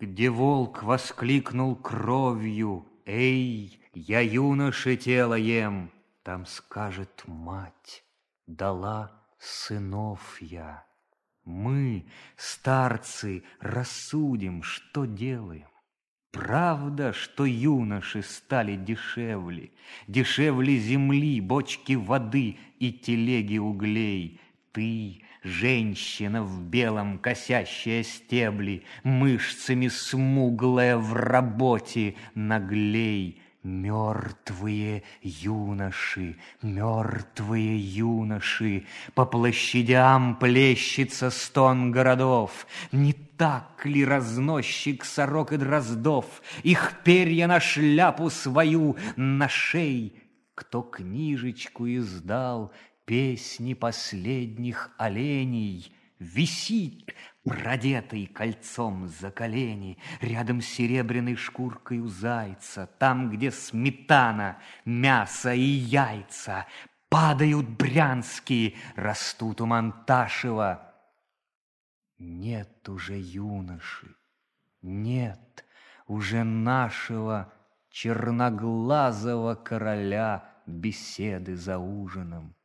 Где волк воскликнул кровью, «Эй, я юноши тело ем!» Там скажет мать, «Дала сынов я». Мы, старцы, рассудим, что делаем. Правда, что юноши стали дешевле, Дешевле земли, бочки воды и телеги углей. Ты, женщина в белом, косящая стебли, Мышцами смуглая в работе наглей, Мертвые юноши, мертвые юноши, По площадям плещется стон городов. Не так ли разносчик сорок и дроздов, Их перья на шляпу свою, на шей? Кто книжечку издал, песни последних оленей, Висит продетый кольцом за колени, Рядом с серебряной шкуркой у зайца, Там, где сметана, мясо и яйца, Падают брянские, растут у Монташева. Нет уже юноши, нет уже нашего черноглазого короля беседы за ужином.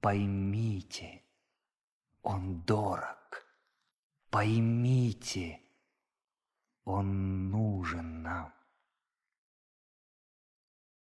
Поймите, он дорог. Поймите, он нужен.